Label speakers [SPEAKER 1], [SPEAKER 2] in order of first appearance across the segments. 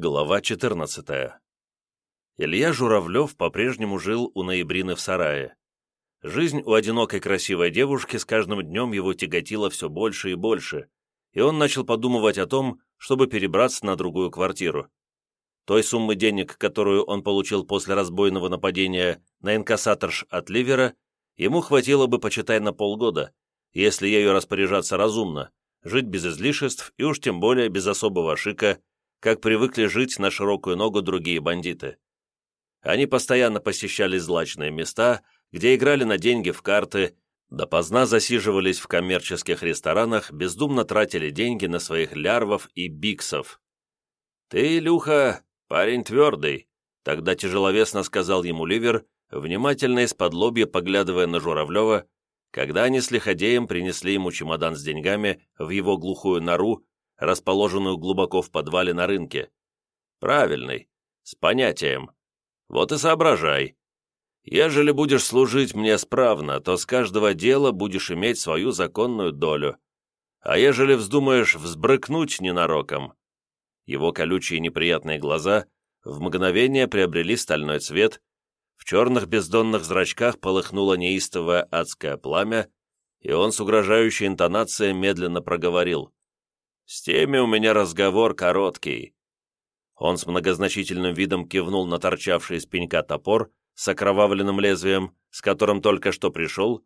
[SPEAKER 1] Глава 14. Илья Журавлев по-прежнему жил у Ноябрины в сарае. Жизнь у одинокой красивой девушки с каждым днем его тяготила все больше и больше, и он начал подумывать о том, чтобы перебраться на другую квартиру. Той суммы денег, которую он получил после разбойного нападения на инкассаторш от Ливера, ему хватило бы, почитай, на полгода, если ею распоряжаться разумно, жить без излишеств и уж тем более без особого шика – как привыкли жить на широкую ногу другие бандиты. Они постоянно посещали злачные места, где играли на деньги в карты, допоздна засиживались в коммерческих ресторанах, бездумно тратили деньги на своих лярвов и биксов. «Ты, Люха, парень твердый», — тогда тяжеловесно сказал ему Ливер, внимательно из-под лобья поглядывая на Журавлева, когда они с лиходеем принесли ему чемодан с деньгами в его глухую нору расположенную глубоко в подвале на рынке. Правильный, с понятием. Вот и соображай. Ежели будешь служить мне справно, то с каждого дела будешь иметь свою законную долю. А ежели вздумаешь взбрыкнуть ненароком...» Его колючие неприятные глаза в мгновение приобрели стальной цвет, в черных бездонных зрачках полыхнуло неистовое адское пламя, и он с угрожающей интонацией медленно проговорил. С теми у меня разговор короткий». Он с многозначительным видом кивнул на торчавший из пенька топор с окровавленным лезвием, с которым только что пришел,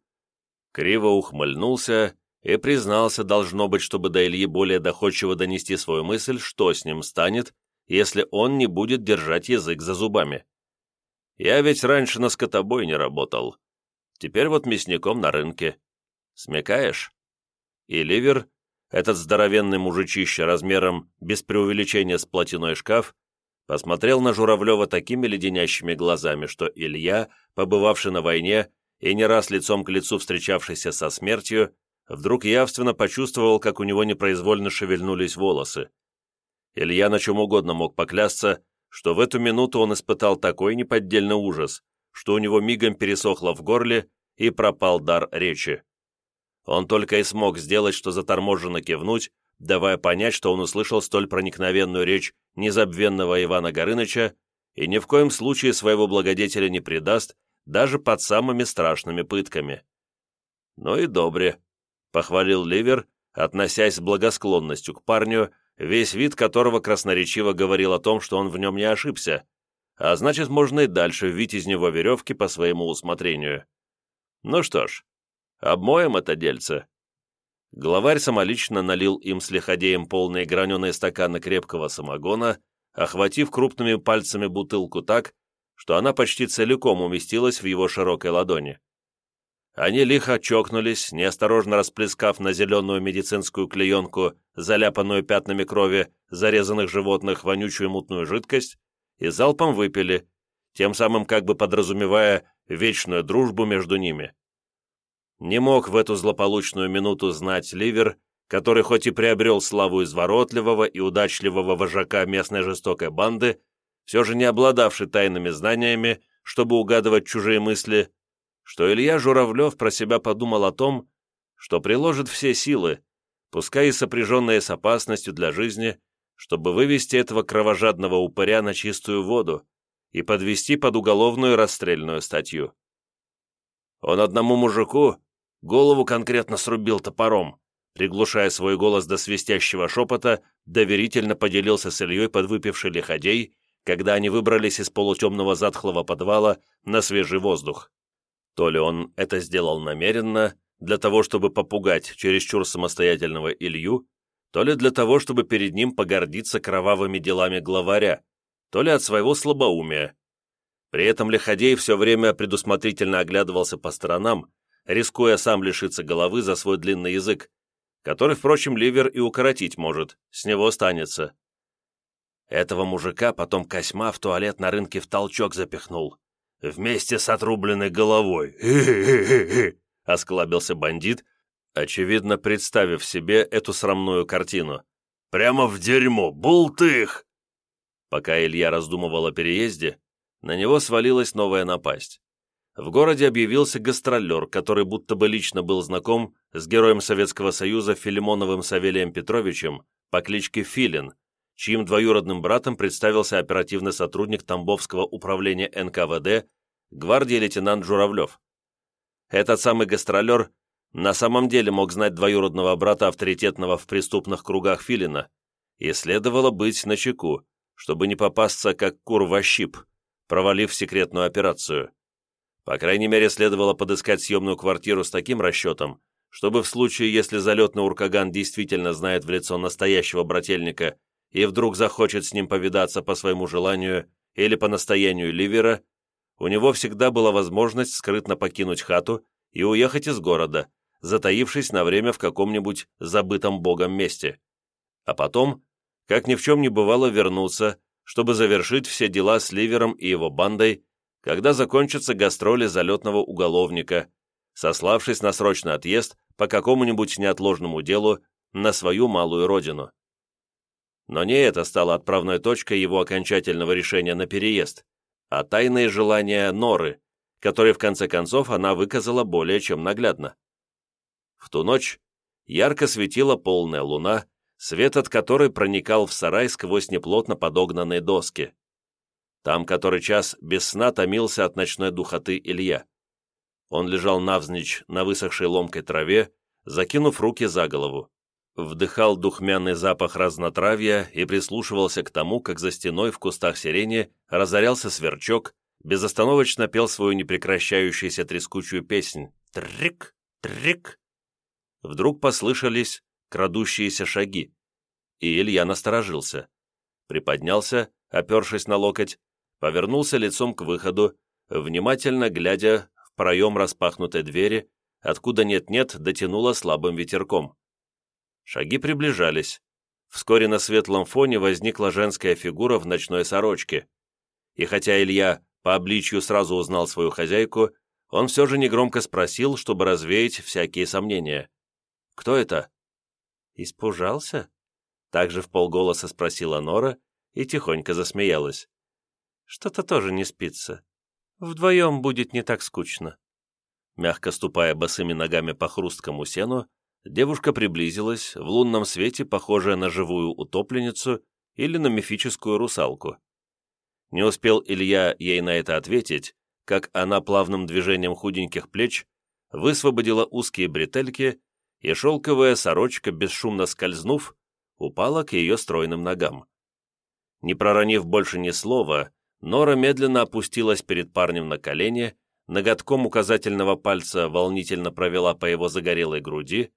[SPEAKER 1] криво ухмыльнулся и признался, должно быть, чтобы до Ильи более доходчиво донести свою мысль, что с ним станет, если он не будет держать язык за зубами. «Я ведь раньше на скотобой не работал. Теперь вот мясником на рынке. Смекаешь?» И Ливер этот здоровенный мужичище размером без преувеличения с платяной шкаф посмотрел на Журавлева такими леденящими глазами, что Илья, побывавший на войне и не раз лицом к лицу встречавшийся со смертью, вдруг явственно почувствовал, как у него непроизвольно шевельнулись волосы. Илья на чем угодно мог поклясться, что в эту минуту он испытал такой неподдельный ужас, что у него мигом пересохло в горле и пропал дар речи. Он только и смог сделать, что заторможенно кивнуть, давая понять, что он услышал столь проникновенную речь незабвенного Ивана Горыныча и ни в коем случае своего благодетеля не предаст, даже под самыми страшными пытками. «Ну и добре», — похвалил Ливер, относясь с благосклонностью к парню, весь вид которого красноречиво говорил о том, что он в нем не ошибся, а значит, можно и дальше вить из него веревки по своему усмотрению. Ну что ж, Обмоем это дельце». Главарь самолично налил им с лиходеем полные граненые стаканы крепкого самогона, охватив крупными пальцами бутылку так, что она почти целиком уместилась в его широкой ладони. Они лихо чокнулись, неосторожно расплескав на зеленую медицинскую клеенку, заляпанную пятнами крови, зарезанных животных, вонючую мутную жидкость, и залпом выпили, тем самым как бы подразумевая вечную дружбу между ними. Не мог в эту злополучную минуту знать Ливер, который хоть и приобрел славу изворотливого и удачливого вожака местной жестокой банды, все же не обладавший тайными знаниями, чтобы угадывать чужие мысли, что Илья Журавлев про себя подумал о том, что приложит все силы, пускай и сопряженные с опасностью для жизни, чтобы вывести этого кровожадного упыря на чистую воду и подвести под уголовную расстрельную статью. Он одному мужику Голову конкретно срубил топором. Приглушая свой голос до свистящего шепота, доверительно поделился с Ильей подвыпивший лиходей, когда они выбрались из полутемного затхлого подвала на свежий воздух. То ли он это сделал намеренно, для того, чтобы попугать чересчур самостоятельного Илью, то ли для того, чтобы перед ним погордиться кровавыми делами главаря, то ли от своего слабоумия. При этом Лиходей все время предусмотрительно оглядывался по сторонам, рискуя сам лишиться головы за свой длинный язык, который, впрочем, Ливер и укоротить может, с него останется. Этого мужика потом Косьма в туалет на рынке в толчок запихнул. Вместе с отрубленной головой. — осклабился бандит, очевидно представив себе эту срамную картину. «Прямо в дерьмо! Бултых!» Пока Илья раздумывал о переезде, на него свалилась новая напасть в городе объявился гастролер, который будто бы лично был знаком с героем Советского Союза Филимоновым Савелием Петровичем по кличке Филин, чьим двоюродным братом представился оперативный сотрудник Тамбовского управления НКВД гвардии лейтенант Журавлев. Этот самый гастролер на самом деле мог знать двоюродного брата авторитетного в преступных кругах Филина, и следовало быть начеку, чтобы не попасться как кур во щип, провалив секретную операцию. По крайней мере, следовало подыскать съемную квартиру с таким расчетом, чтобы в случае, если залетный уркаган действительно знает в лицо настоящего брательника и вдруг захочет с ним повидаться по своему желанию или по настоянию Ливера, у него всегда была возможность скрытно покинуть хату и уехать из города, затаившись на время в каком-нибудь забытом богом месте. А потом, как ни в чем не бывало, вернуться, чтобы завершить все дела с Ливером и его бандой, когда закончатся гастроли залетного уголовника, сославшись на срочный отъезд по какому-нибудь неотложному делу на свою малую родину. Но не это стало отправной точкой его окончательного решения на переезд, а тайные желания Норы, которые в конце концов она выказала более чем наглядно. В ту ночь ярко светила полная луна, свет от которой проникал в сарай сквозь неплотно подогнанные доски. Там который час без сна томился от ночной духоты Илья. Он лежал навзничь на высохшей ломкой траве, закинув руки за голову. Вдыхал духмяный запах разнотравья и прислушивался к тому, как за стеной в кустах сирени разорялся сверчок, безостановочно пел свою непрекращающуюся трескучую песнь «Трик! Трик!». Вдруг послышались крадущиеся шаги, и Илья насторожился. Приподнялся, опершись на локоть, повернулся лицом к выходу, внимательно глядя в проем распахнутой двери, откуда нет-нет дотянуло слабым ветерком. Шаги приближались. Вскоре на светлом фоне возникла женская фигура в ночной сорочке. И хотя Илья по обличью сразу узнал свою хозяйку, он все же негромко спросил, чтобы развеять всякие сомнения. «Кто это?» «Испужался?» Также в полголоса спросила Нора и тихонько засмеялась. Что-то тоже не спится. Вдвоем будет не так скучно». Мягко ступая босыми ногами по хрусткому сену, девушка приблизилась, в лунном свете, похожая на живую утопленницу или на мифическую русалку. Не успел Илья ей на это ответить, как она плавным движением худеньких плеч высвободила узкие бретельки, и шелковая сорочка, бесшумно скользнув, упала к ее стройным ногам. Не проронив больше ни слова, Нора медленно опустилась перед парнем на колени, ноготком указательного пальца волнительно провела по его загорелой груди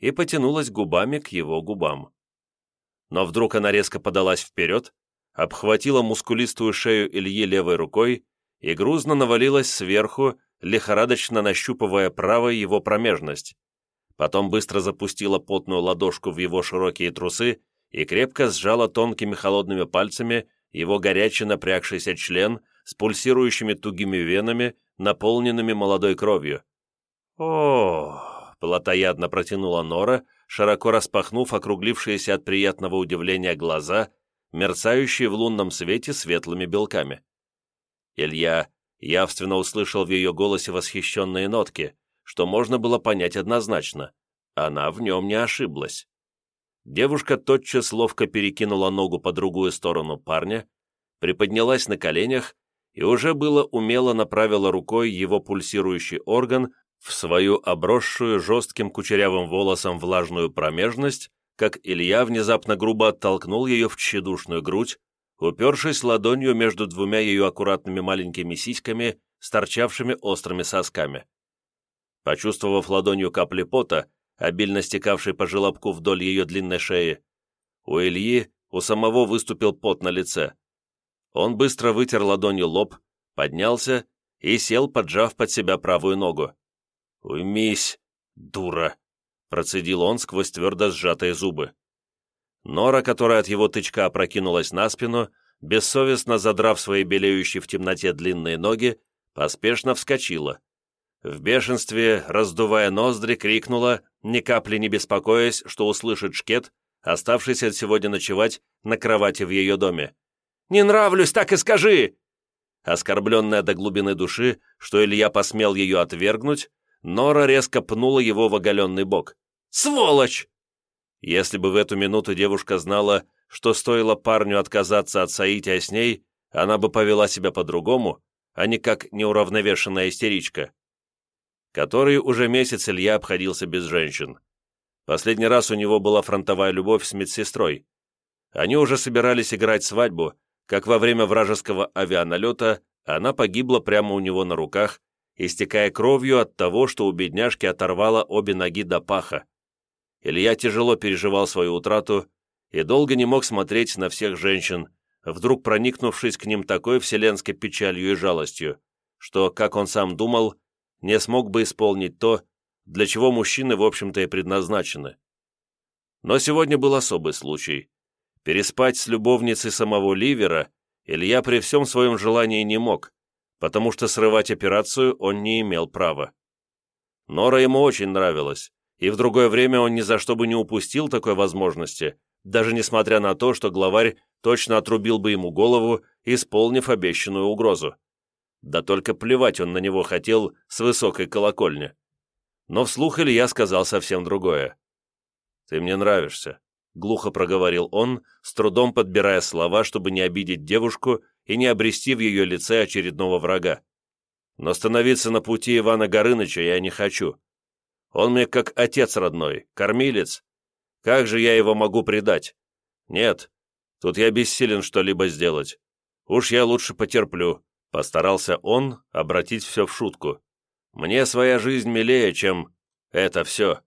[SPEAKER 1] и потянулась губами к его губам. Но вдруг она резко подалась вперед, обхватила мускулистую шею Ильи левой рукой и грузно навалилась сверху, лихорадочно нащупывая правой его промежность. Потом быстро запустила потную ладошку в его широкие трусы и крепко сжала тонкими холодными пальцами его горячий напрягшийся член с пульсирующими тугими венами, наполненными молодой кровью. о плотоядно протянула Нора, широко распахнув округлившиеся от приятного удивления глаза, мерцающие в лунном свете светлыми белками. Илья явственно услышал в ее голосе восхищенные нотки, что можно было понять однозначно. Она в нем не ошиблась. Девушка тотчас ловко перекинула ногу по другую сторону парня, приподнялась на коленях и уже было умело направила рукой его пульсирующий орган в свою обросшую жестким кучерявым волосом влажную промежность, как Илья внезапно грубо оттолкнул ее в тщедушную грудь, упершись ладонью между двумя ее аккуратными маленькими сиськами сторчавшими острыми сосками. Почувствовав ладонью капли пота, обильно стекавший по желобку вдоль ее длинной шеи. У Ильи у самого выступил пот на лице. Он быстро вытер ладонью лоб, поднялся и сел, поджав под себя правую ногу. «Уймись, дура!» – процедил он сквозь твердо сжатые зубы. Нора, которая от его тычка опрокинулась на спину, бессовестно задрав свои белеющие в темноте длинные ноги, поспешно вскочила. В бешенстве, раздувая ноздри, крикнула ни капли не беспокоясь, что услышит шкет, оставшийся сегодня ночевать на кровати в ее доме. «Не нравлюсь, так и скажи!» Оскорбленная до глубины души, что Илья посмел ее отвергнуть, Нора резко пнула его в оголенный бок. «Сволочь!» Если бы в эту минуту девушка знала, что стоило парню отказаться от соития а с ней, она бы повела себя по-другому, а не как неуравновешенная истеричка который уже месяц Илья обходился без женщин. Последний раз у него была фронтовая любовь с медсестрой. Они уже собирались играть свадьбу, как во время вражеского авианалета она погибла прямо у него на руках, истекая кровью от того, что у бедняжки оторвало обе ноги до паха. Илья тяжело переживал свою утрату и долго не мог смотреть на всех женщин, вдруг проникнувшись к ним такой вселенской печалью и жалостью, что, как он сам думал, не смог бы исполнить то, для чего мужчины, в общем-то, и предназначены. Но сегодня был особый случай. Переспать с любовницей самого Ливера Илья при всем своем желании не мог, потому что срывать операцию он не имел права. Нора ему очень нравилась, и в другое время он ни за что бы не упустил такой возможности, даже несмотря на то, что главарь точно отрубил бы ему голову, исполнив обещанную угрозу. Да только плевать он на него хотел с высокой колокольни. Но вслух Илья сказал совсем другое. «Ты мне нравишься», — глухо проговорил он, с трудом подбирая слова, чтобы не обидеть девушку и не обрести в ее лице очередного врага. «Но становиться на пути Ивана Горыныча я не хочу. Он мне как отец родной, кормилец. Как же я его могу предать? Нет, тут я бессилен что-либо сделать. Уж я лучше потерплю, Постарался он обратить все в шутку. «Мне своя жизнь милее, чем это все».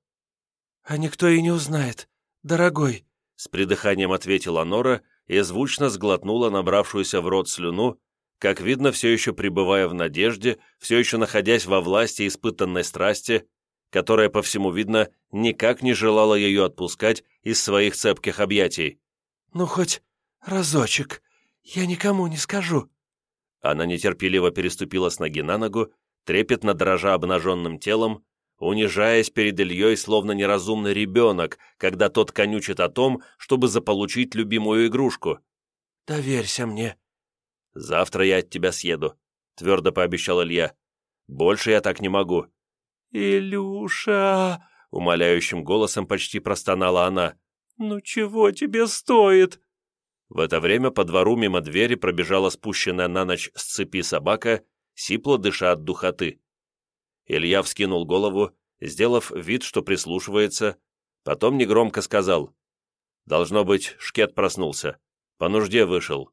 [SPEAKER 2] «А никто и не узнает, дорогой», — с придыханием ответила Нора и звучно сглотнула набравшуюся в рот слюну, как видно, все еще пребывая в надежде, все еще находясь во власти испытанной страсти, которая, по всему видно, никак не желала ее отпускать из своих цепких объятий. «Ну, хоть разочек, я никому не скажу», она нетерпеливо переступила с ноги на ногу, трепетно дрожа обнаженным телом, унижаясь перед Ильей, словно неразумный ребенок, когда тот конючит о том, чтобы заполучить любимую игрушку. «Доверься мне». «Завтра я от тебя съеду», — твердо пообещал Илья. «Больше я так не могу». «Илюша!» — умоляющим голосом почти простонала она. «Ну чего тебе стоит?» В это время по двору мимо двери пробежала спущенная на ночь с цепи собака, сипло дыша от духоты. Илья вскинул голову, сделав вид, что прислушивается, потом негромко сказал. «Должно быть, шкет проснулся, по нужде вышел».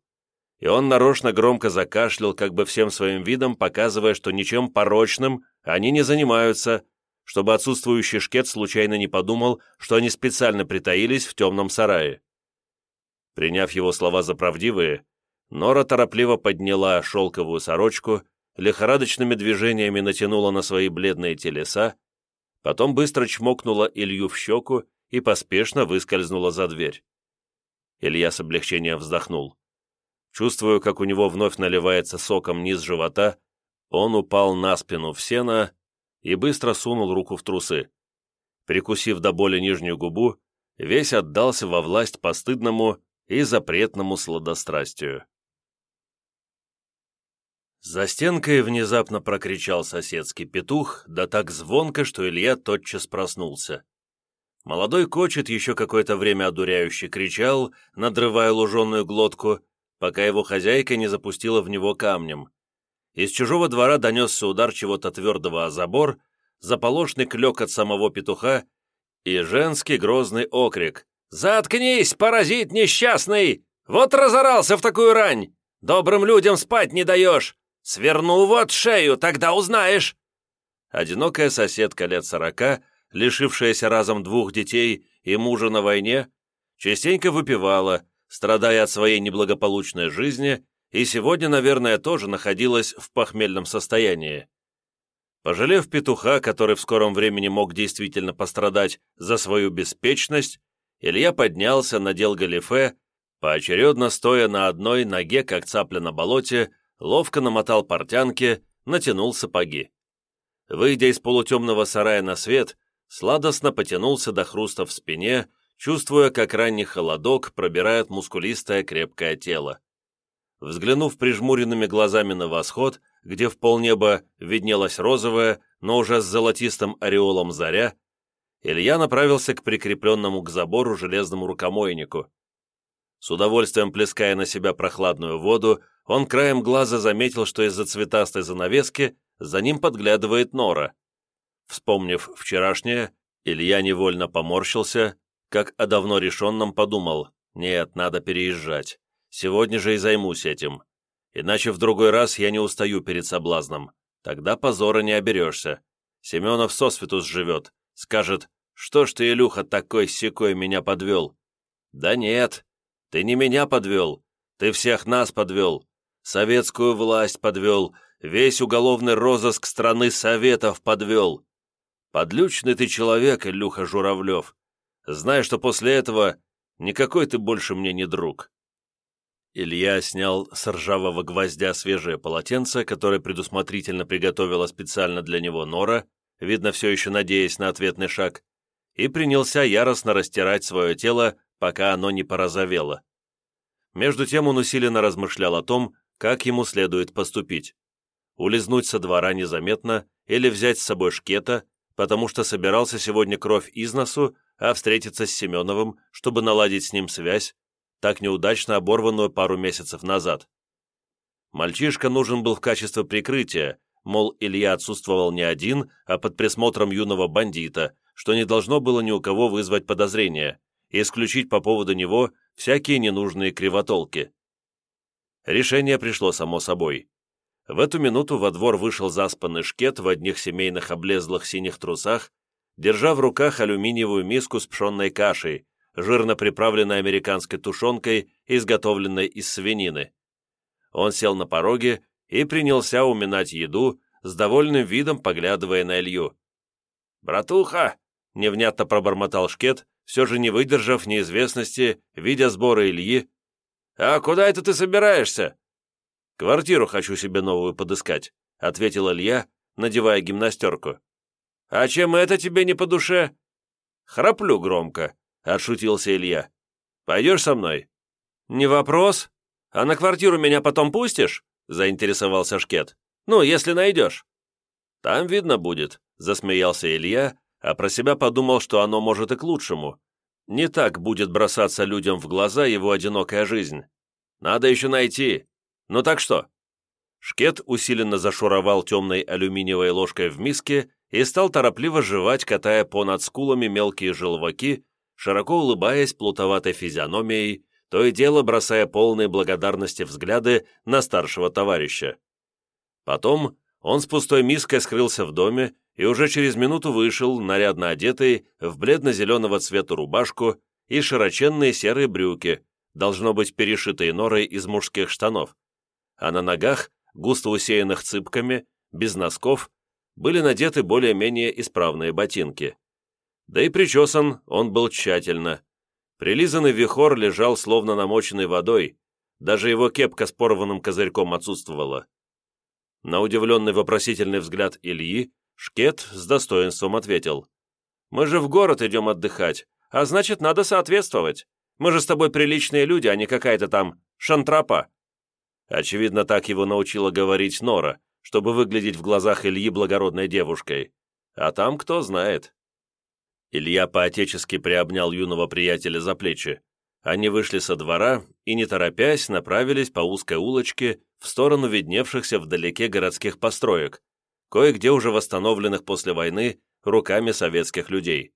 [SPEAKER 2] И он нарочно громко закашлял, как бы всем своим видом, показывая, что ничем порочным они не занимаются, чтобы отсутствующий шкет случайно не подумал, что они специально притаились в темном сарае. Приняв его слова за правдивые, Нора торопливо подняла шелковую сорочку, лихорадочными движениями натянула на свои бледные телеса, потом быстро чмокнула Илью в щеку и поспешно выскользнула за дверь. Илья с облегчением вздохнул. Чувствуя, как у него вновь наливается соком низ живота, он упал на спину в сено и быстро сунул руку в трусы. Прикусив до боли нижнюю губу, весь отдался во власть постыдному, и запретному сладострастию. За стенкой внезапно прокричал соседский петух, да так звонко, что Илья тотчас проснулся. Молодой кочет еще какое-то время одуряюще кричал, надрывая луженую глотку, пока его хозяйка не запустила в него камнем. Из чужого двора донесся удар чего-то твердого о забор, заполошный клек от самого петуха и женский грозный окрик «Заткнись, паразит несчастный! Вот разорался в такую рань! Добрым людям спать не даешь! Сверну вот шею, тогда узнаешь!» Одинокая соседка лет сорока, лишившаяся разом двух детей и мужа на войне, частенько выпивала, страдая от своей неблагополучной жизни, и сегодня, наверное, тоже находилась в похмельном состоянии. Пожалев петуха, который в скором времени мог действительно пострадать за свою беспечность, Илья поднялся, надел галифе, поочередно стоя на одной ноге, как цапля на болоте, ловко намотал портянки, натянул сапоги. Выйдя из полутемного сарая на свет, сладостно потянулся до хруста в спине, чувствуя, как ранний холодок пробирает мускулистое крепкое тело. Взглянув прижмуренными глазами на восход, где в полнеба виднелась розовая, но уже с золотистым ореолом заря, Илья направился к прикрепленному к забору железному рукомойнику.
[SPEAKER 1] С удовольствием плеская на себя прохладную воду, он краем глаза заметил, что из-за цветастой занавески за ним подглядывает нора. Вспомнив вчерашнее, Илья невольно поморщился, как о давно решенном подумал, «Нет, надо переезжать. Сегодня же и займусь этим. Иначе в другой раз я не устаю перед соблазном. Тогда позора не оберешься. Семенов сосвету сживет, Скажет, что ж ты, Илюха, такой-сякой меня подвел? Да нет, ты не меня подвел, ты всех нас подвел, советскую власть подвел, весь уголовный розыск страны Советов подвел. Подлючный ты человек, Илюха Журавлев. Знай, что после этого никакой ты больше мне не друг». Илья снял с ржавого гвоздя свежее полотенце, которое предусмотрительно приготовила специально для него Нора, видно все еще надеясь на ответный шаг, и принялся яростно растирать свое тело, пока оно не порозовело. Между тем он усиленно размышлял о том, как ему следует поступить. Улизнуть со двора незаметно или взять с собой шкета, потому что собирался сегодня кровь из носу, а встретиться с Семеновым, чтобы наладить с ним связь, так неудачно оборванную пару месяцев назад. Мальчишка нужен был в качестве прикрытия, мол, Илья отсутствовал не один, а под присмотром юного бандита, что не должно было ни у кого вызвать подозрения, и исключить по поводу него всякие ненужные кривотолки. Решение пришло само собой. В эту минуту во двор вышел заспанный шкет в одних семейных облезлых синих трусах, держа в руках алюминиевую миску с пшенной кашей, жирно приправленной американской тушенкой, изготовленной из свинины. Он сел на пороге и принялся уминать еду, с довольным видом поглядывая на Илью. «Братуха!» — невнятно пробормотал шкет, все же не выдержав неизвестности, видя сборы Ильи. «А куда это ты собираешься?» «Квартиру хочу себе новую подыскать», — ответил Илья, надевая гимнастерку. «А чем это тебе не по душе?» «Храплю громко», — отшутился Илья. «Пойдешь со мной?» «Не вопрос. А на квартиру меня потом пустишь?» заинтересовался Шкет. «Ну, если найдешь». «Там видно будет», — засмеялся Илья, а про себя подумал, что оно может и к лучшему. Не так будет бросаться людям в глаза его одинокая жизнь. Надо еще найти. Ну так что?» Шкет усиленно зашуровал темной алюминиевой ложкой в миске и стал торопливо жевать, катая по над скулами мелкие желваки, широко улыбаясь плутоватой физиономией то и дело бросая полные благодарности взгляды на старшего товарища. Потом он с пустой миской скрылся в доме и уже через минуту вышел, нарядно одетый, в бледно-зеленого цвета рубашку и широченные серые брюки, должно быть перешитые норой из мужских штанов, а на ногах, густо усеянных цыпками, без носков, были надеты более-менее исправные ботинки. Да и причесан он был тщательно, Прилизанный вихор лежал словно намоченный водой, даже его кепка с порванным козырьком отсутствовала. На удивленный вопросительный взгляд Ильи Шкет с достоинством ответил. «Мы же в город идем отдыхать, а значит, надо соответствовать. Мы же с тобой приличные люди, а не какая-то там шантрапа». Очевидно, так его научила говорить Нора, чтобы выглядеть в глазах Ильи благородной девушкой. А там кто знает. Илья поотечески приобнял юного приятеля за плечи. Они вышли со двора и, не торопясь, направились по узкой улочке в сторону видневшихся вдалеке городских построек, кое-где уже восстановленных после войны руками советских людей.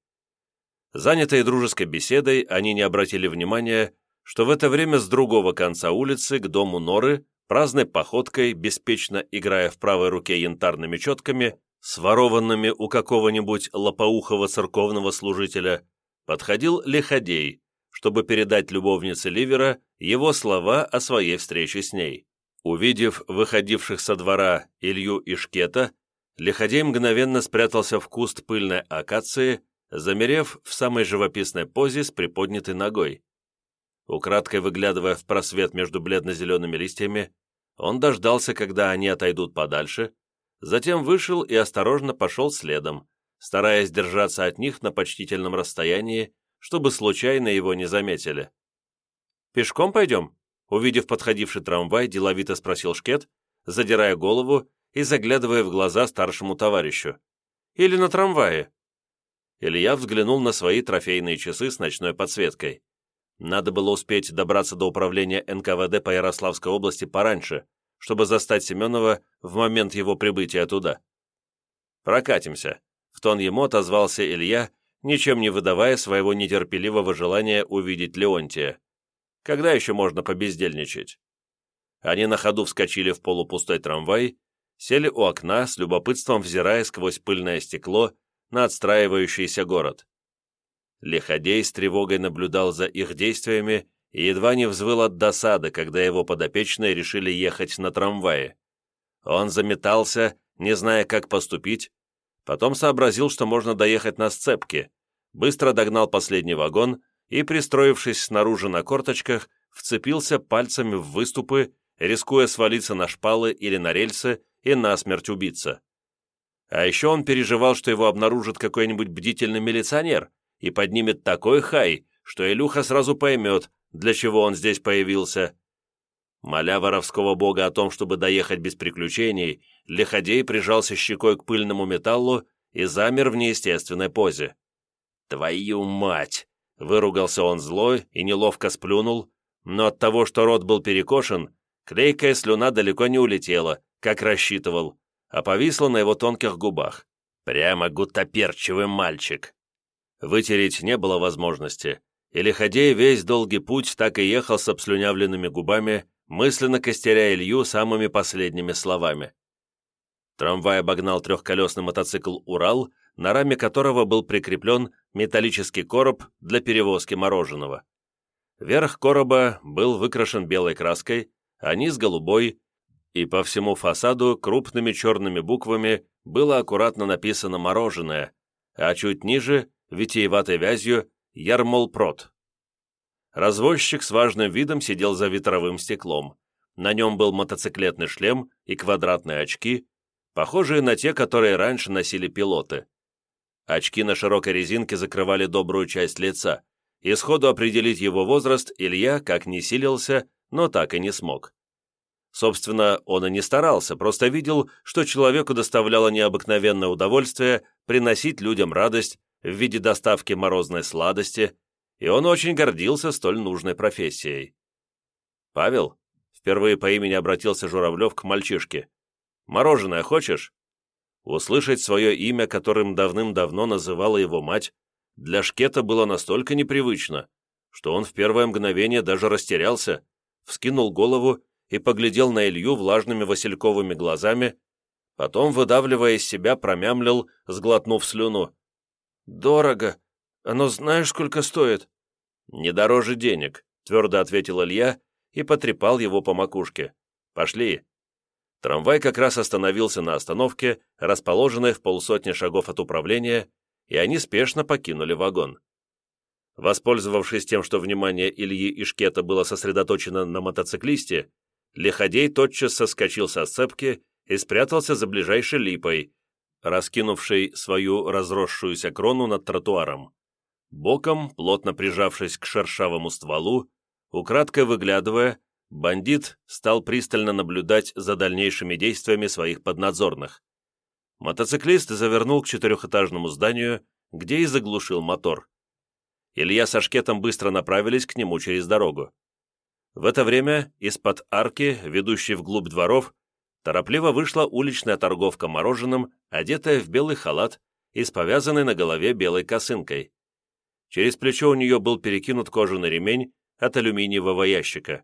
[SPEAKER 1] Занятые дружеской беседой, они не обратили внимания, что в это время с другого конца улицы к дому Норы, праздной походкой, беспечно играя в правой руке янтарными четками, с у какого-нибудь лопоухого церковного служителя, подходил лиходей, чтобы передать любовнице Ливера его слова о своей встрече с ней. Увидев выходивших со двора Илью и Шкета, лиходей мгновенно спрятался в куст пыльной акации, замерев в самой живописной позе с приподнятой ногой. Украдкой выглядывая в просвет между бледно-зелеными листьями, он дождался, когда они отойдут подальше, затем вышел и осторожно пошел следом, стараясь держаться от них на почтительном расстоянии, чтобы случайно его не заметили. «Пешком пойдем?» — увидев подходивший трамвай, деловито спросил Шкет, задирая голову и заглядывая в глаза старшему товарищу. «Или на трамвае?» Илья взглянул на свои трофейные часы с ночной подсветкой. Надо было успеть добраться до управления НКВД по Ярославской области пораньше, чтобы застать Семенова в момент его прибытия туда. «Прокатимся», — в тон ему отозвался Илья, ничем не выдавая своего нетерпеливого желания увидеть Леонтия. «Когда еще можно побездельничать?» Они на ходу вскочили в полупустой трамвай, сели у окна, с любопытством взирая сквозь пыльное стекло на отстраивающийся город. Лиходей с тревогой наблюдал за их действиями и едва не взвыл от досады, когда его подопечные решили ехать на трамвае. Он заметался, не зная, как поступить, потом сообразил, что можно доехать на сцепке, быстро догнал последний вагон и, пристроившись снаружи на корточках, вцепился пальцами в выступы, рискуя свалиться на шпалы или на рельсы и насмерть убиться. А еще он переживал, что его обнаружит какой-нибудь бдительный милиционер и поднимет такой хай, что Илюха сразу поймет, для чего он здесь появился. Моля воровского бога о том, чтобы доехать без приключений, Лиходей прижался щекой к пыльному металлу и замер в неестественной позе. «Твою мать!» — выругался он злой и неловко сплюнул, но от того, что рот был перекошен, клейкая слюна далеко не улетела, как рассчитывал, а повисла на его тонких губах. Прямо гуттаперчивый мальчик. Вытереть не было возможности, и Лиходей весь долгий путь так и ехал с обслюнявленными губами, мысленно костеря Илью самыми последними словами. Трамвай обогнал трехколесный мотоцикл «Урал», на раме которого был прикреплен металлический короб для перевозки мороженого. Верх короба был выкрашен белой краской, а низ — голубой, и по всему фасаду крупными черными буквами было аккуратно написано «мороженое», а чуть ниже, витиеватой вязью, Ярмолпрод. Развозчик с важным видом сидел за ветровым стеклом. На нем был мотоциклетный шлем и квадратные очки, похожие на те, которые раньше носили пилоты. Очки на широкой резинке закрывали добрую часть лица, и сходу определить его возраст Илья, как не силился, но так и не смог. Собственно, он и не старался, просто видел, что человеку доставляло необыкновенное удовольствие приносить людям радость в виде доставки морозной сладости, и он очень гордился столь нужной профессией. «Павел?» — впервые по имени обратился Журавлев к мальчишке. «Мороженое хочешь?» Услышать свое имя, которым давным-давно называла его мать, для Шкета было настолько непривычно, что он в первое мгновение даже растерялся, вскинул голову и поглядел на Илью влажными васильковыми глазами, потом, выдавливая из себя, промямлил, сглотнув слюну. «Дорого. Оно знаешь, сколько стоит?» «Не дороже денег», — твердо ответил Илья и потрепал его по макушке. «Пошли». Трамвай как раз остановился на остановке, расположенной в полусотне шагов от управления, и они спешно покинули вагон. Воспользовавшись тем, что внимание Ильи и Шкета было сосредоточено на мотоциклисте, Лиходей тотчас соскочил со сцепки и спрятался за ближайшей липой, раскинувший свою разросшуюся крону над тротуаром. Боком, плотно прижавшись к шершавому стволу, украдкой выглядывая, бандит стал пристально наблюдать за дальнейшими действиями своих поднадзорных. Мотоциклист завернул к четырехэтажному зданию, где и заглушил мотор. Илья с Шкетом быстро направились к нему через дорогу. В это время из-под арки, ведущей вглубь дворов, торопливо вышла уличная торговка мороженым, одетая в белый халат и с повязанной на голове белой косынкой. Через плечо у нее был перекинут кожаный ремень от алюминиевого ящика.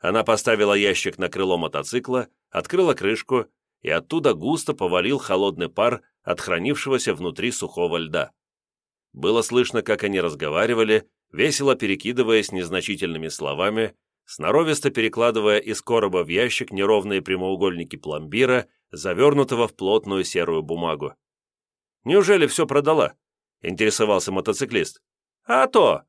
[SPEAKER 1] Она поставила ящик на крыло мотоцикла, открыла крышку, и оттуда густо повалил холодный пар от хранившегося внутри сухого льда. Было слышно, как они разговаривали, весело перекидываясь незначительными словами, сноровисто перекладывая из короба в ящик неровные прямоугольники пломбира, завернутого в плотную серую бумагу. «Неужели все продала?» — интересовался мотоциклист. «А то!»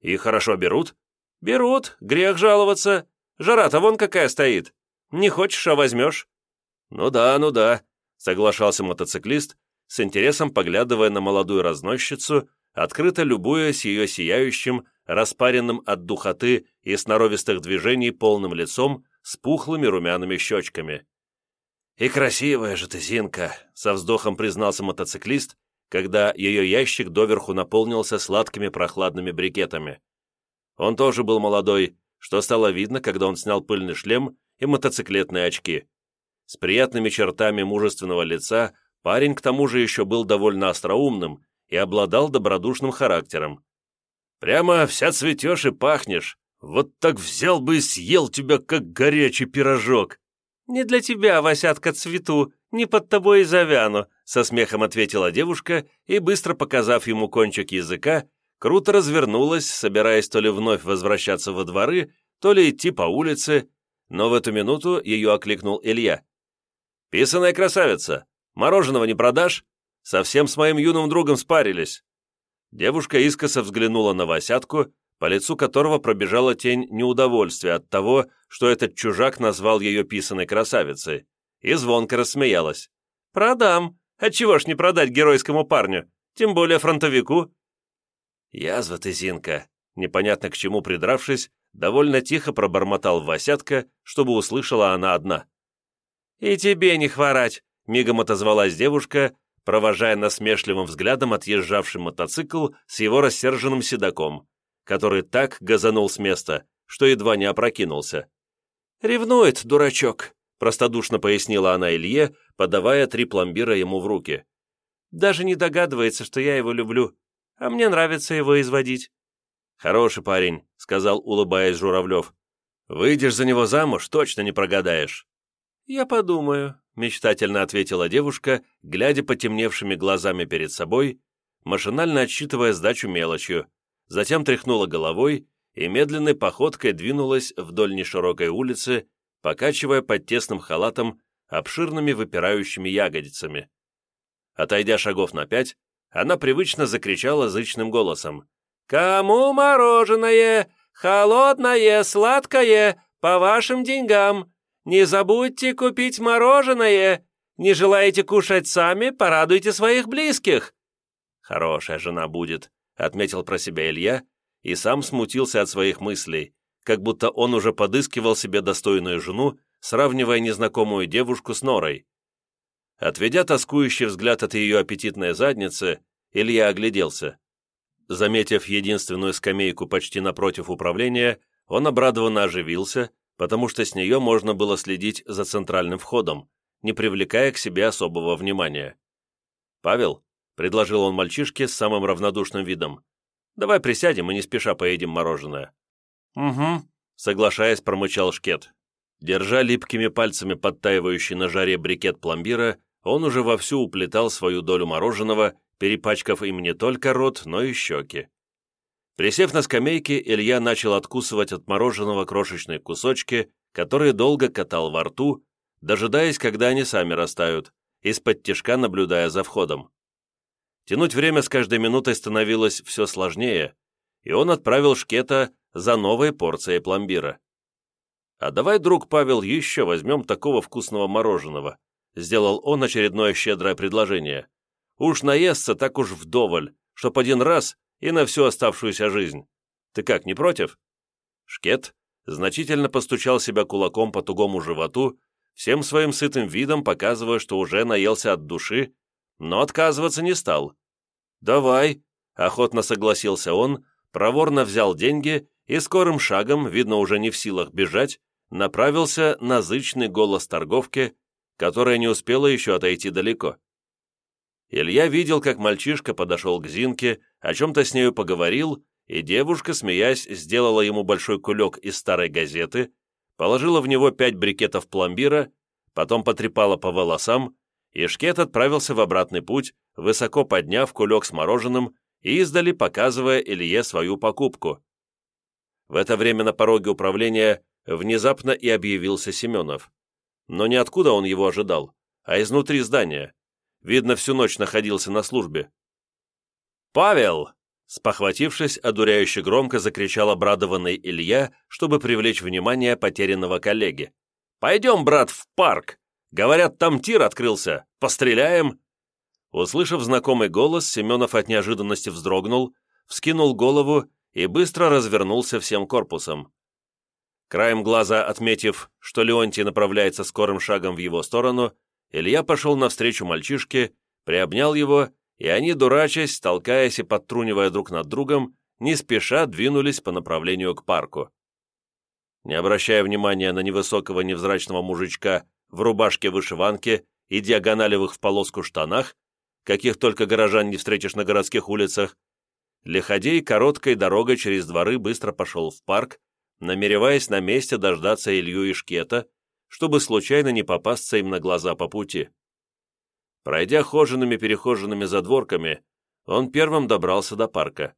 [SPEAKER 1] «И хорошо берут?» «Берут, грех жаловаться. Жара-то вон какая стоит. Не хочешь, а возьмешь». «Ну да, ну да», — соглашался мотоциклист, с интересом поглядывая на молодую разносчицу, открыто любуясь ее сияющим, распаренным от духоты и сноровистых движений полным лицом с пухлыми румяными щечками. «И красивая же ты, Зинка!» — со вздохом признался мотоциклист, когда ее ящик доверху наполнился сладкими прохладными брикетами. Он тоже был молодой, что стало видно, когда он снял пыльный шлем и мотоциклетные очки. С приятными чертами мужественного лица парень к тому же еще был довольно остроумным и обладал добродушным характером. Прямо вся цветешь и пахнешь. Вот так взял бы и съел тебя, как горячий пирожок!»
[SPEAKER 2] «Не для тебя, Васятка, цвету, не под тобой и завяну», со смехом ответила девушка и, быстро показав ему кончик языка, круто развернулась, собираясь то ли вновь возвращаться во дворы, то ли идти по улице, но в эту минуту ее окликнул Илья. «Писаная красавица! Мороженого не продашь? Совсем с моим юным другом спарились. Девушка искоса взглянула на Васятку, по лицу которого пробежала тень неудовольствия от того, что этот чужак назвал ее писаной красавицей, и звонко рассмеялась. «Продам! А Отчего ж не продать геройскому парню, тем более фронтовику?» «Язва ты, Зинка!» Непонятно к чему придравшись, довольно тихо пробормотал Васятка, чтобы услышала она одна. «И тебе не хворать!» — мигом отозвалась девушка, провожая насмешливым взглядом отъезжавший мотоцикл с его рассерженным седаком, который так газанул с места, что едва не опрокинулся. «Ревнует, дурачок», — простодушно пояснила она Илье, подавая три пломбира ему в руки. «Даже не догадывается, что я его люблю, а мне нравится его изводить».
[SPEAKER 1] «Хороший парень», — сказал, улыбаясь Журавлев. «Выйдешь за него замуж, точно не прогадаешь».
[SPEAKER 2] «Я подумаю», — мечтательно ответила девушка, глядя потемневшими глазами перед собой, машинально отсчитывая сдачу мелочью, затем тряхнула головой и медленной походкой двинулась вдоль неширокой улицы, покачивая под тесным халатом обширными выпирающими ягодицами. Отойдя шагов на пять, она привычно закричала зычным голосом. «Кому мороженое? Холодное, сладкое, по вашим деньгам!» «Не забудьте купить мороженое! Не желаете кушать сами, порадуйте своих близких!» «Хорошая жена будет», — отметил про себя Илья и сам смутился от своих мыслей, как будто он уже подыскивал себе достойную жену, сравнивая незнакомую девушку с Норой. Отведя тоскующий взгляд от ее аппетитной задницы, Илья огляделся. Заметив единственную скамейку почти напротив управления, он обрадованно оживился потому что с нее можно было следить за центральным входом, не привлекая к себе особого внимания. «Павел», — предложил он мальчишке с самым равнодушным видом, «давай присядем и не спеша поедим мороженое». «Угу», —
[SPEAKER 1] соглашаясь, промычал Шкет. Держа липкими пальцами подтаивающий на жаре брикет пломбира, он уже вовсю уплетал свою долю мороженого, перепачкав им не только рот, но и щеки. Присев на скамейке, Илья начал откусывать от мороженого крошечные кусочки, которые долго катал во рту, дожидаясь, когда они сами растают, из-под тишка наблюдая за входом. Тянуть время с каждой минутой становилось все сложнее, и он отправил Шкета за новой порцией пломбира. «А давай, друг Павел, еще возьмем такого вкусного мороженого», сделал он очередное щедрое предложение. «Уж наестся так уж вдоволь, чтоб один раз и на всю оставшуюся жизнь. Ты как, не против?» Шкет значительно постучал себя кулаком по тугому животу, всем своим сытым видом показывая, что уже наелся от души, но отказываться не стал. «Давай», — охотно согласился он, проворно взял деньги и скорым шагом, видно уже не в силах бежать, направился на зычный голос торговки, которая не успела еще отойти далеко. Илья видел, как мальчишка подошел к Зинке, о чем-то с нею поговорил, и девушка, смеясь, сделала ему большой кулек из старой газеты, положила в него пять брикетов пломбира, потом потрепала по волосам, и Шкет отправился в обратный путь, высоко подняв кулек с мороженым и издали показывая Илье свою покупку. В это время на пороге управления внезапно и объявился Семенов. Но не откуда он его ожидал, а изнутри здания. Видно, всю ночь находился на службе. «Павел!» Спохватившись, одуряюще громко закричал обрадованный Илья, чтобы привлечь внимание потерянного коллеги. «Пойдем, брат, в парк! Говорят, там тир открылся! Постреляем!» Услышав знакомый голос, Семенов от неожиданности вздрогнул, вскинул голову и быстро развернулся всем корпусом. Краем глаза отметив, что Леонтий направляется скорым шагом в его сторону, Илья пошел навстречу мальчишке, приобнял его и они, дурачась, толкаясь и подтрунивая друг над другом, не спеша двинулись по направлению к парку. Не обращая внимания на невысокого невзрачного мужичка в рубашке-вышиванке и диагоналевых в полоску штанах, каких только горожан не встретишь на городских улицах, Лиходей короткой дорогой через дворы быстро пошел в парк, намереваясь на месте дождаться Илью и Шкета, чтобы случайно не попасться им на глаза по пути. Пройдя хоженными-перехоженными задворками, он первым добрался до парка.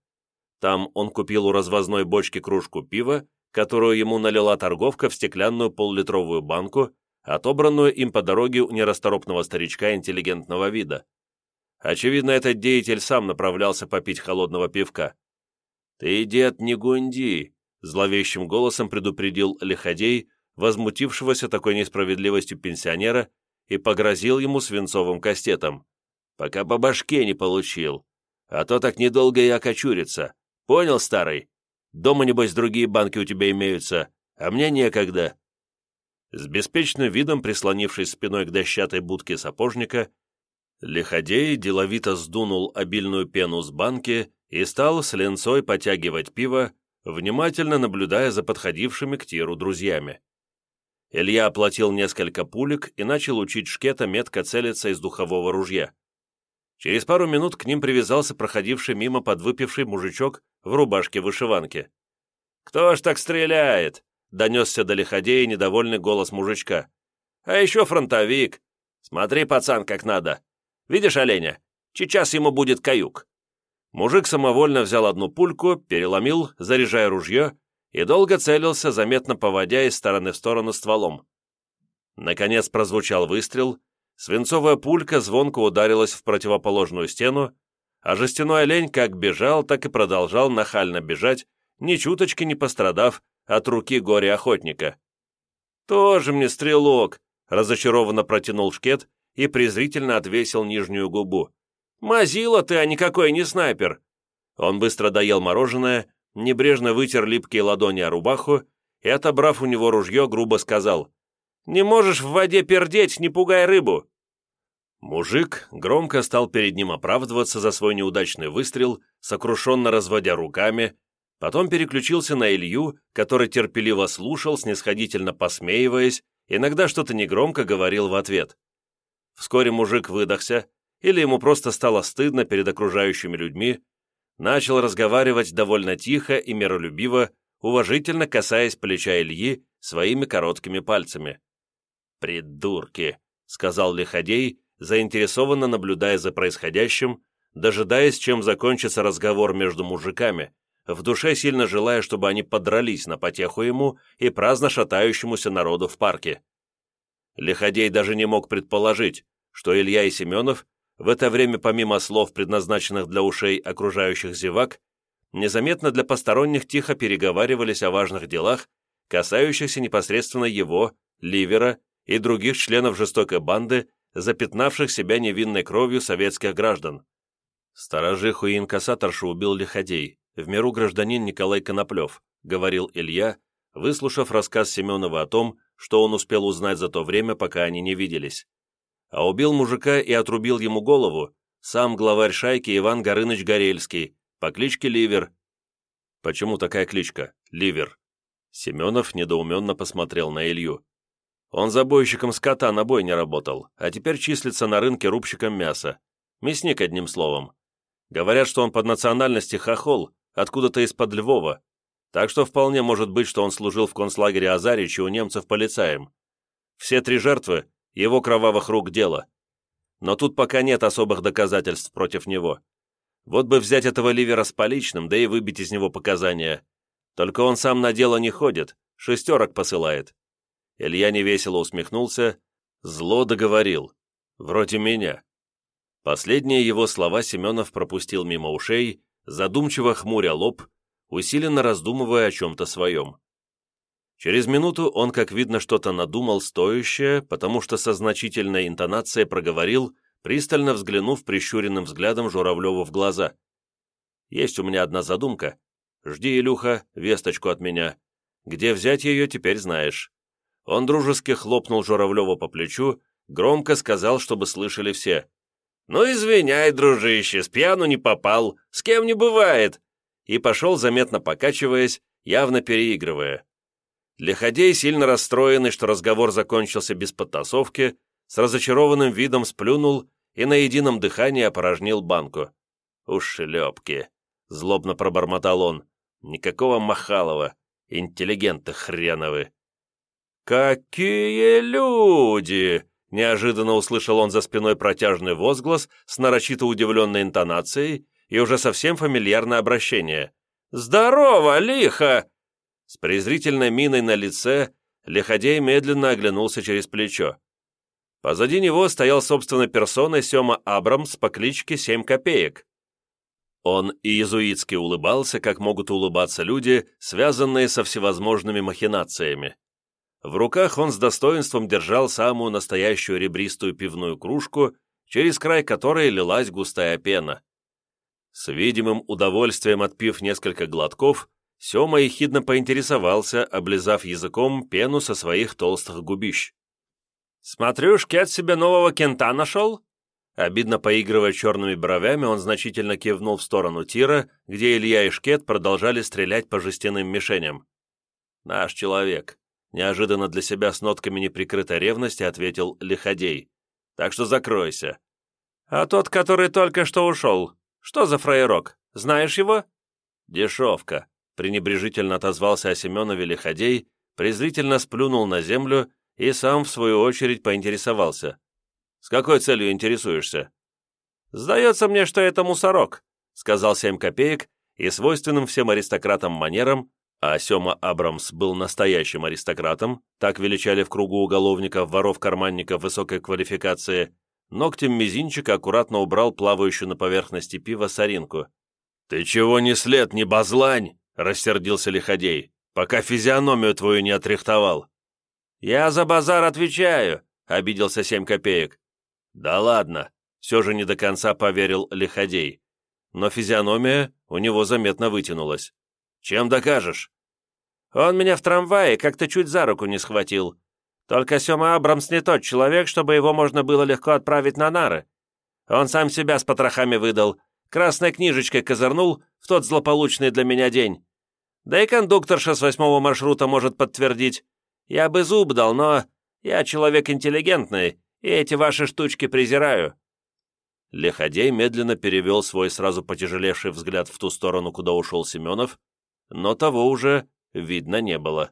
[SPEAKER 1] Там он купил у развозной бочки кружку пива, которую ему налила торговка в стеклянную полулитровую банку, отобранную им по дороге у нерасторопного старичка интеллигентного вида. Очевидно, этот деятель сам направлялся попить холодного пивка. «Ты, дед, не гунди!» — зловещим голосом предупредил Лиходей, возмутившегося такой несправедливостью пенсионера и погрозил ему свинцовым кастетом. «Пока по башке не получил. А то так недолго и окочурится. Понял, старый? Дома, небось, другие банки у тебя имеются, а мне некогда». С беспечным видом, прислонившись спиной к дощатой будке сапожника, Лиходей деловито сдунул обильную пену с банки и стал с ленцой потягивать пиво, внимательно наблюдая за подходившими к тиру друзьями. Илья оплатил несколько пулек и начал учить Шкета метко целиться из духового ружья. Через пару минут к ним привязался проходивший мимо подвыпивший мужичок в рубашке-вышиванке. «Кто ж так стреляет?» — донесся до лиходея недовольный голос мужичка. «А еще фронтовик. Смотри, пацан, как надо. Видишь оленя? Сейчас ему будет каюк». Мужик самовольно взял одну пульку, переломил, заряжая ружье, и долго целился, заметно поводя из стороны в сторону стволом. Наконец прозвучал выстрел, свинцовая пулька звонко ударилась в противоположную стену, а жестяной олень как бежал, так и продолжал нахально бежать, ни чуточки не пострадав от руки горе-охотника. «Тоже мне стрелок!» — разочарованно протянул шкет и презрительно отвесил нижнюю губу. «Мазила ты, а никакой не снайпер!» Он быстро доел мороженое небрежно вытер липкие ладони о рубаху и, отобрав у него ружье, грубо сказал «Не можешь в воде пердеть, не пугай рыбу!» Мужик громко стал перед ним оправдываться за свой неудачный выстрел, сокрушенно разводя руками, потом переключился на Илью, который терпеливо слушал, снисходительно посмеиваясь, иногда что-то негромко говорил в ответ. Вскоре мужик выдохся, или ему просто стало стыдно перед окружающими людьми, начал разговаривать довольно тихо и миролюбиво, уважительно касаясь плеча Ильи своими короткими пальцами. «Придурки!» — сказал Лиходей, заинтересованно наблюдая за происходящим, дожидаясь, чем закончится разговор между мужиками, в душе сильно желая, чтобы они подрались на потеху ему и праздно шатающемуся народу в парке. Лиходей даже не мог предположить, что Илья и Семенов в это время, помимо слов, предназначенных для ушей окружающих зевак, незаметно для посторонних тихо переговаривались о важных делах, касающихся непосредственно его, Ливера и других членов жестокой банды, запятнавших себя невинной кровью советских граждан. «Сторожиху и инкассаторшу убил Лиходей, в миру гражданин Николай Коноплев», говорил Илья, выслушав рассказ Семенова о том, что он успел узнать за то время, пока они не виделись а убил мужика и отрубил ему голову сам главарь шайки Иван Горыныч Горельский по кличке Ливер. Почему такая кличка? Ливер. Семенов недоуменно посмотрел на Илью. Он забойщиком скота на бой не работал, а теперь числится на рынке рубщиком мяса. Мясник, одним словом. Говорят, что он под национальности хохол, откуда-то из-под Львова. Так что вполне может быть, что он служил в концлагере Азаричи у немцев полицаем. Все три жертвы его кровавых рук дело. Но тут пока нет особых доказательств против него. Вот бы взять этого Ливера с поличным, да и выбить из него показания. Только он сам на дело не ходит, шестерок посылает». Илья невесело усмехнулся, зло договорил. «Вроде меня». Последние его слова Семенов пропустил мимо ушей, задумчиво хмуря лоб, усиленно раздумывая о чем-то своем. Через минуту он, как видно, что-то надумал стоящее, потому что со значительной интонацией проговорил, пристально взглянув прищуренным взглядом Журавлеву в глаза. «Есть у меня одна задумка. Жди, Илюха, весточку от меня. Где взять ее, теперь знаешь». Он дружески хлопнул Журавлеву по плечу, громко сказал, чтобы слышали все. «Ну, извиняй, дружище, с пьяну не попал, с кем не бывает!» И пошел, заметно покачиваясь, явно переигрывая. Лиходей сильно расстроенный, что разговор закончился без подтасовки, с разочарованным видом сплюнул и на едином дыхании опорожнил банку. «Уж шлепки!» — злобно пробормотал он. «Никакого Махалова! Интеллигенты хреновы!» «Какие люди!» — неожиданно услышал он за спиной протяжный возглас с нарочито удивленной интонацией и уже совсем фамильярное обращение. «Здорово, лихо! С презрительной миной на лице Лиходей медленно оглянулся через плечо. Позади него стоял собственной персоной Сема Абрамс по кличке Семь Копеек. Он иезуитски улыбался, как могут улыбаться люди, связанные со всевозможными махинациями. В руках он с достоинством держал самую настоящую ребристую пивную кружку, через край которой лилась густая пена. С видимым удовольствием отпив несколько глотков, Сёма ехидно поинтересовался, облизав языком пену со своих толстых губищ. «Смотрю, шкет себе нового кента нашел?» Обидно поигрывая черными бровями, он значительно кивнул в сторону тира, где Илья и Шкет продолжали стрелять по жестяным мишеням. «Наш человек», — неожиданно для себя с нотками неприкрытой ревности ответил Лиходей. «Так что закройся». «А тот, который только что ушел, что за фраерок? Знаешь его?» «Дешевка», пренебрежительно отозвался о Семенове Лиходей, презрительно сплюнул на землю и сам, в свою очередь, поинтересовался. «С какой целью интересуешься?» «Сдается мне, что это мусорок», — сказал семь копеек и свойственным всем аристократам манерам, а Сема Абрамс был настоящим аристократом, так величали в кругу уголовников, воров-карманников высокой квалификации, ногтем мизинчика аккуратно убрал плавающую на поверхности пива соринку. «Ты чего не след, не базлань?» рассердился Лиходей, пока физиономию твою не отрихтовал. «Я за базар отвечаю», — обиделся семь копеек. «Да ладно», — все же не до конца поверил Лиходей. Но физиономия у него заметно вытянулась. «Чем докажешь?» «Он меня в трамвае как-то чуть за руку не схватил. Только Сема Абрамс не тот человек, чтобы его можно было легко отправить на нары. Он сам себя с потрохами выдал, красной книжечкой козырнул в тот злополучный для меня день. Да и кондукторша с восьмого маршрута может подтвердить. Я бы зуб дал, но я человек интеллигентный, и эти ваши штучки презираю». Лиходей медленно перевел свой сразу потяжелевший взгляд в ту сторону, куда ушел Семенов, но того уже видно не было.